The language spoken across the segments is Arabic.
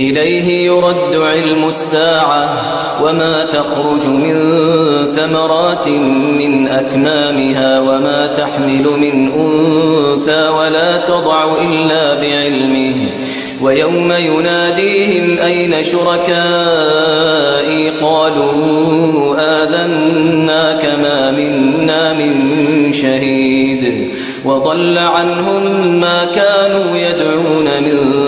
إليه يرد علم الساعة وما تخرج من ثمرات من أكمامها وما تحمل من أنثى ولا تضع إلا بعلمه. ويوم يناديهم أين شركائي؟ قالوا آذنا كما منا من شهيد. وضل عنهم ما كانوا يدعون من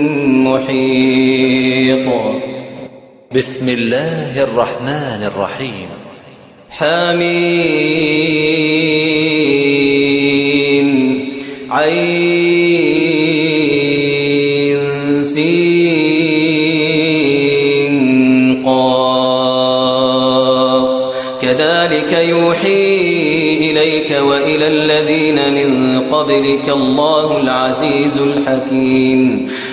محيط بسم الله الرحمن الرحيم. حميم. عين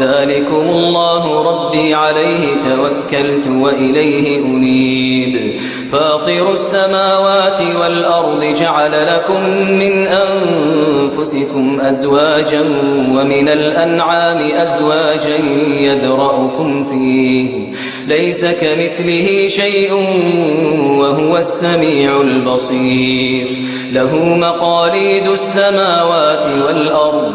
ذلكم الله ربي عليه توكلت وإليه أنيب. فاطر السماوات والأرض جعل لكم من أنفسكم أزواجا ومن الأنعام أزواجا يذرأكم فيه. ليس كمثله شيء وهو السميع البصير. له مقاليد السماوات والأرض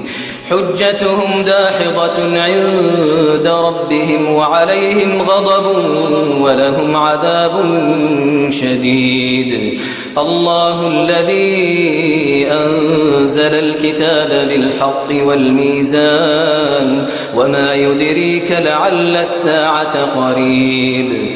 حجتهم داحضة عند ربهم وعليهم غضب ولهم عذاب شديد. الله الذي أنزل الكتاب بالحق والميزان وما يدريك لعل الساعة قريب.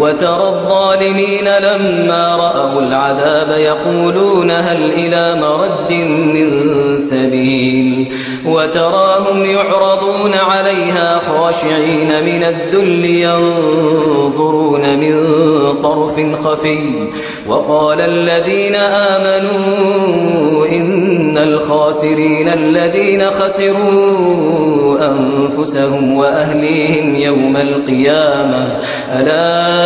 وترى الظالمين لما رأوا العذاب يقولون هل إلى مرد من سبيل وتراهم يعرضون عليها خاشعين من الذل ينظرون من طرف خفي وقال الذين آمنوا إن الخاسرين الذين خسروا أنفسهم وأهليهم يوم القيامة ألا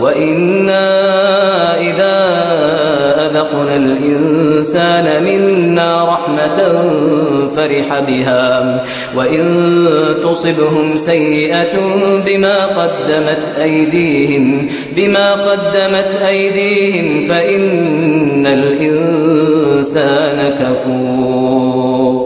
وإنا إذا أذقنا الإنسان منا رحمة فرح بها وإن تصبهم سيئة بما قدمت أيديهم بما قدمت أيديهم فإن الإنسان كفور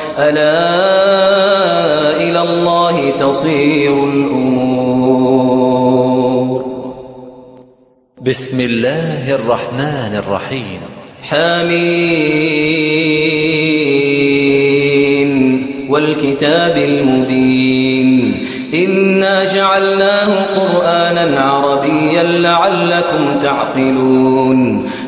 ألا إلى الله تصير الأمور. بسم الله الرحمن الرحيم. حميم والكتاب المبين. إنا جعلناه قرآنا عربيا لعلكم تعقلون.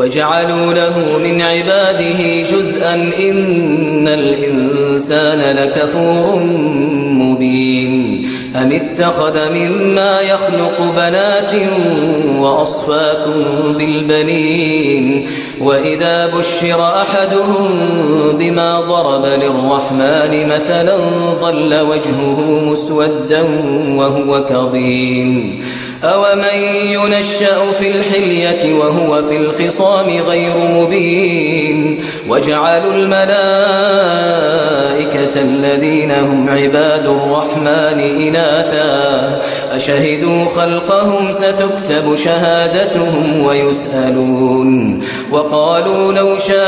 وجعلوا له من عباده جزءا إن الإنسان لكفور مبين. أم اتخذ مما يخلق بنات وأصفاكم بالبنين؟ وإذا بشر أحدهم بما ضرب للرحمن مثلا ظل وجهه مسودا وهو كظيم. أومن ينشأ في الحلية وهو في الخصام غير مبين وجعلوا الملائكة الذين هم عباد الرحمن إناثا أشهدوا خلقهم ستكتب شهادتهم ويسألون وقالوا لو شاء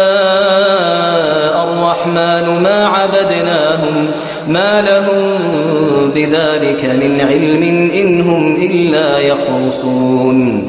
الرحمن ما عبدناهم ما لهم بذلك من علم إن هم إلا يخرصون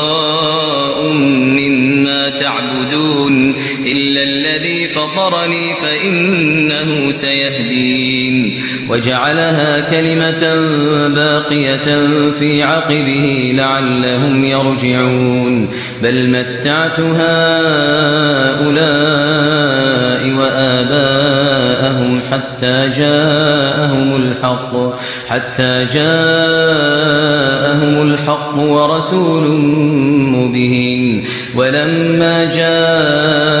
فطرني فإنه سيهدين. وجعلها كلمة باقية في عقبه لعلهم يرجعون. بل متعت هؤلاء وآباءهم حتى جاءهم الحق حتى جاءهم الحق ورسول مبين. ولما جاءهم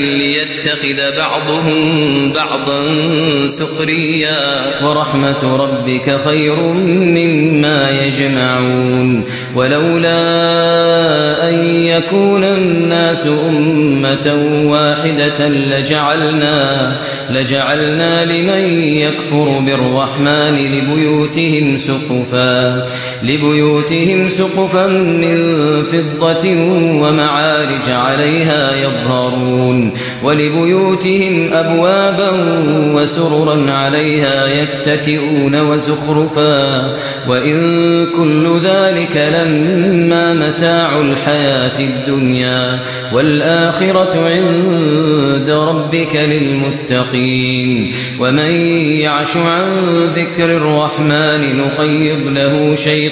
ليتخذ بعضهم بعضا سخريا. ورحمة ربك خير مما يجمعون. ولولا أن يكون الناس أمة واحدة لجعلنا لجعلنا لمن يكفر بالرحمن لبيوتهم سقفا. لبيوتهم سقفا من فضة ومعارج عليها يظهرون ولبيوتهم أبوابا وسررا عليها يتكئون وزخرفا وإن كل ذلك لما متاع الحياة الدنيا والآخرة عند ربك للمتقين ومن يعش عن ذكر الرحمن نقيض له شيطانا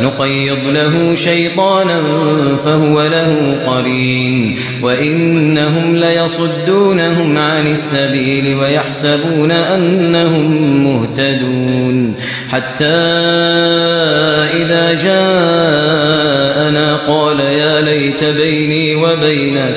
نقيض له شيطانا فهو له قرين. وإنهم ليصدونهم عن السبيل ويحسبون أنهم مهتدون. حتى إذا جاءنا قال يا ليت بيني وبينك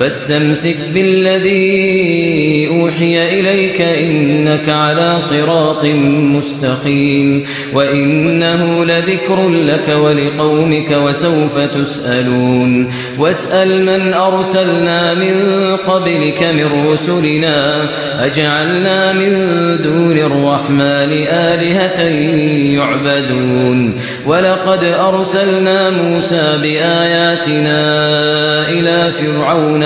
فاستمسك بالذي أوحي إليك إنك على صراط مستقيم وإنه لذكر لك ولقومك وسوف تسألون واسأل من أرسلنا من قبلك من رسلنا أجعلنا من دون الرحمن آلهة يعبدون ولقد أرسلنا موسى بآياتنا إلى فرعون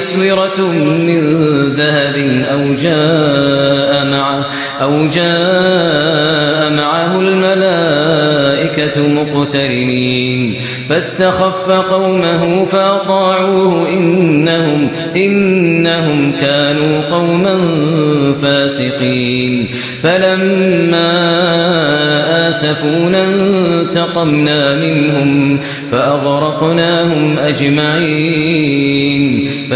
أسورة من ذهب أو جاء معه أو جاء معه الملائكة مقترنين. فاستخف قومه فأطاعوه إنهم إنهم كانوا قوما فاسقين. فلما آسفونا انتقمنا منهم فأغرقناهم أجمعين.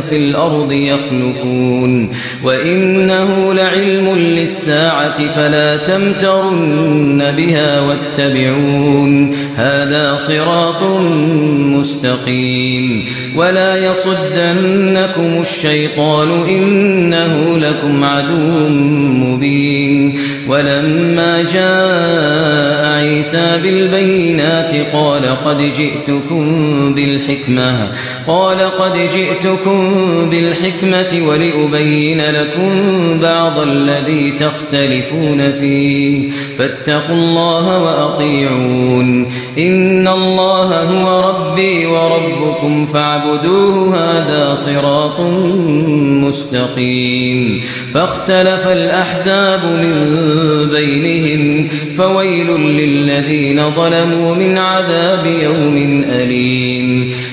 في الأرض يخلفون وإنه لعلم للساعة فلا تمترن بها واتبعون هذا صراط مستقيم ولا يصدنكم الشيطان إنه لكم عدو مبين ولما جاء عيسى بالبينات قال قد جئتكم بالحكمة قال قد جئتكم بالحكمة ولأبين لكم بعض الذي تختلفون فيه. فاتقوا الله وأطيعون. إن الله هو ربي وربكم فاعبدوه هذا صراط مستقيم. فاختلف الأحزاب من بينهم فويل للذين ظلموا من عذاب يوم أليم.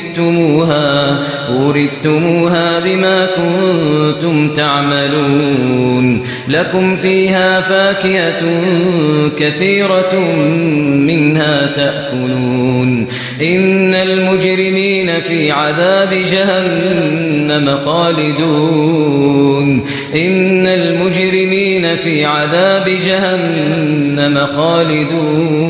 أورثتموها أورثتموها بما كنتم تعملون. لكم فيها فاكهة كثيرة منها تأكلون. إن المجرمين في عذاب جهنم خالدون. إن المجرمين في عذاب جهنم خالدون.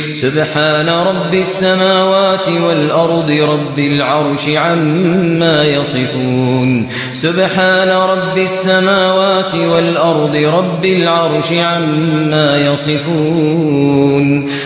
سبحان رب السماوات والأرض رب العرش عما يصفون. سبحان رب السماوات والأرض رب العرش عما يصفون.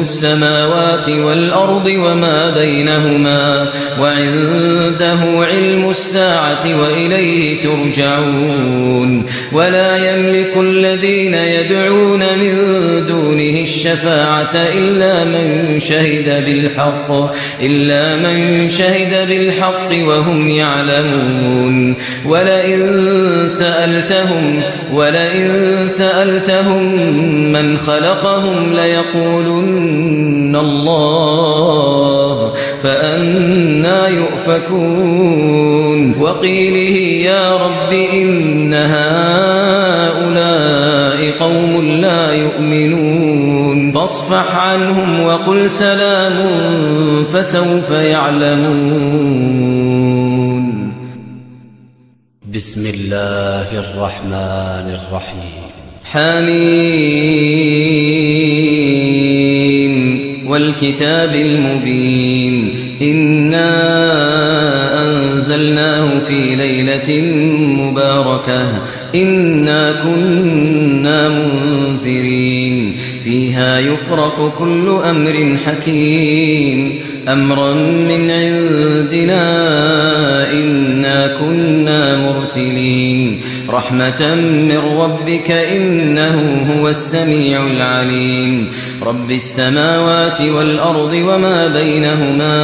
السماوات والأرض وما بينهما وعنده علم الساعة وإليه ترجعون ولا يملك الذين يدعون من دونه الشفاعة إلا من شهد بالحق إلا من شهد بالحق وهم يعلمون. ولئن سألتهم ولئن سألتهم من خلقهم ليقولن الله فأنا يؤفكون. وقيله يا رب إن هؤلاء فاصفح عنهم وقل سلام فسوف يعلمون. بسم الله الرحمن الرحيم. حميم. والكتاب المبين. إنا أنزلناه في ليلة مباركة. إنا كنا منذرين. يفرق كل أمر حكيم. أمرا من عندنا إنا كنا مرسلين. رحمة من ربك إنه هو السميع العليم. رب السماوات والأرض وما بينهما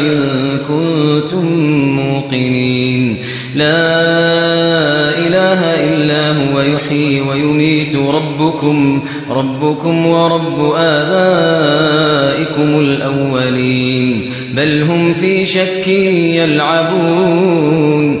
إن كنتم موقنين. لا إله إلا هو يحيي ويميت ربكم ربكم ورب آبائكم الأولين. بل هم في شك يلعبون.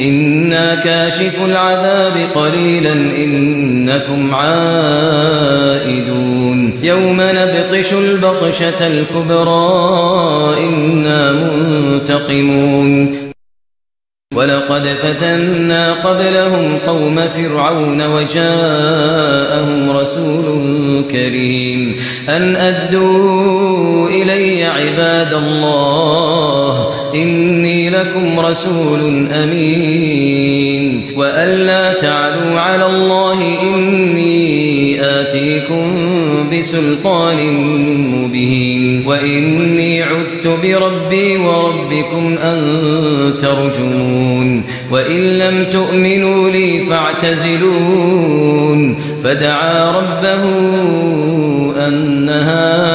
إنا كاشف العذاب قليلا إنكم عائدون يوم نبطش البطشة الكبرى إنا منتقمون ولقد فتنا قبلهم قوم فرعون وجاءهم رسول كريم أن أدوا إلي عباد الله إني لكم رسول أمين. وأن لا تعلوا على الله إني آتيكم بسلطان مبين. وإني عذت بربي وربكم أن ترجمون. وإن لم تؤمنوا لي فاعتزلون. فدعا ربه أن هؤلاء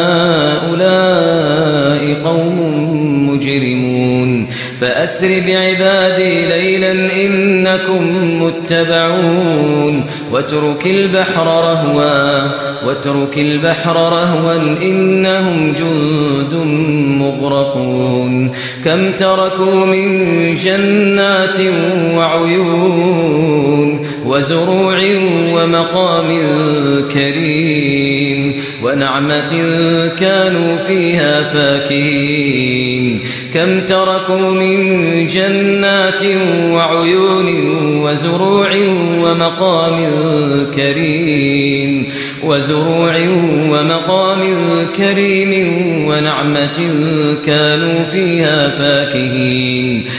فأسر بعبادي ليلا إنكم متبعون. واترك البحر رهوا واترك البحر رهوا إنهم جند مغرقون. كم تركوا من جنات وعيون وزروع ومقام كريم. ونعمة كانوا فيها فاكهين. كم تركوا من جنات وعيون وزروع ومقام كريم. وزروع ومقام كريم ونعمة كانوا فيها فاكهين.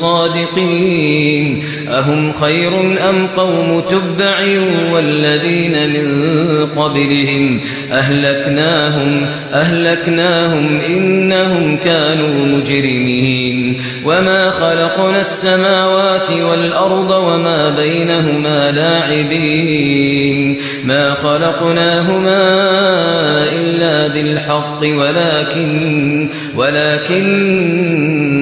صادقين. أهم خير أم قوم تبع والذين من قبلهم؟ أهلكناهم أهلكناهم إنهم كانوا مجرمين. وما خلقنا السماوات والأرض وما بينهما لاعبين. ما خلقناهما إلا بالحق ولكن ولكن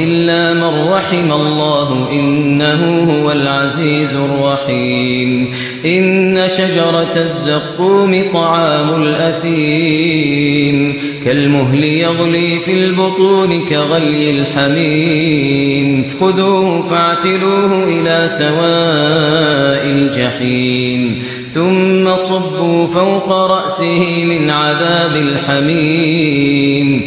إلا من رحم الله إنه هو العزيز الرحيم. إن شجرة الزقوم طعام الأثيم. كالمهل يغلي في البطون كغلي الحميم. خذوه فاعتلوه إلى سواء الجحيم. ثم صبوا فوق رأسه من عذاب الحميم.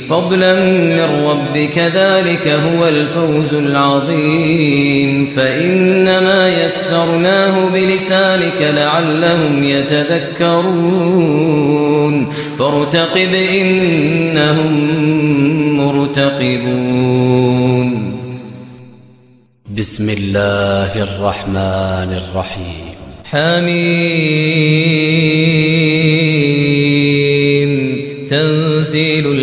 فضلا من ربك ذلك هو الفوز العظيم. فإنما يسرناه بلسانك لعلهم يتذكرون. فارتقب إنهم مرتقبون. بسم الله الرحمن الرحيم. حميم. تنزيل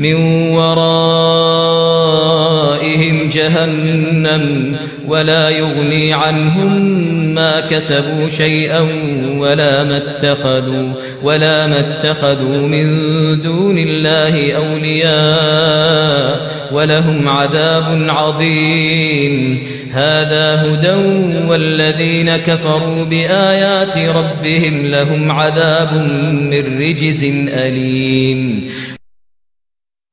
من ورائهم جهنم ولا يغني عنهم ما كسبوا شيئا ولا ما اتخذوا ولا ما اتخذوا من دون الله أولياء ولهم عذاب عظيم. هذا هدى والذين كفروا بآيات ربهم لهم عذاب من رجز أليم.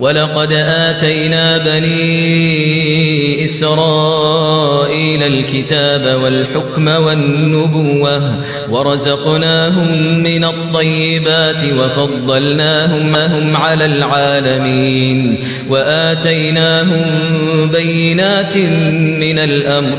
ولقد آتينا بني إسرائيل الكتاب والحكم والنبوة ورزقناهم من الطيبات وفضلناهم هم على العالمين وآتيناهم بينات من الأمر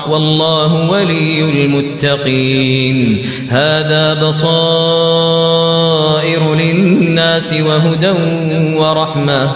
والله ولي المتقين. هذا بصائر للناس وهدى ورحمة.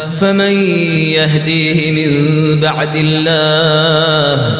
فمن يهديه من بعد الله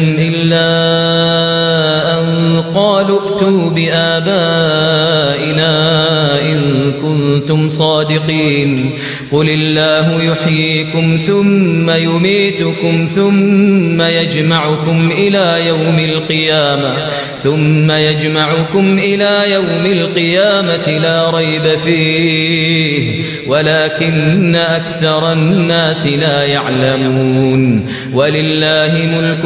إلا أن قالوا ائتوا بآبائنا إن كنتم صادقين قل الله يحييكم ثم يميتكم ثم يجمعكم إلى يوم القيامة ثم يجمعكم إلى يوم القيامة لا ريب فيه ولكن أكثر الناس لا يعلمون ولله ملك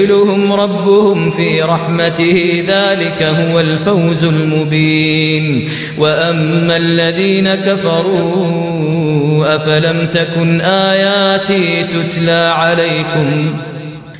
فيدخلهم ربهم في رحمته ذلك هو الفوز المبين. وأما الذين كفروا أفلم تكن آياتي تتلى عليكم؟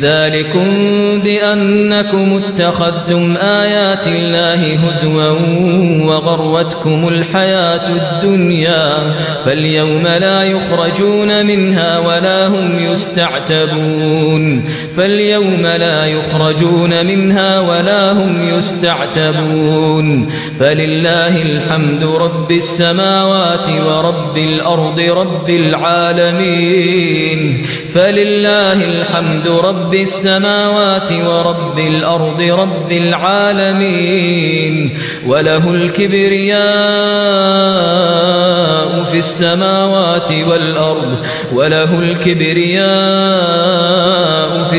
ذلكم بأنكم اتخذتم آيات الله هزوا وغروتكم الحياة الدنيا فاليوم لا يخرجون منها ولا هم يستعتبون فاليوم لا يخرجون منها ولا هم يستعتبون. فلله الحمد رب السماوات ورب الأرض رب العالمين. فلله الحمد رب السماوات ورب الأرض رب العالمين. وله الكبرياء في السماوات والأرض وله الكبرياء في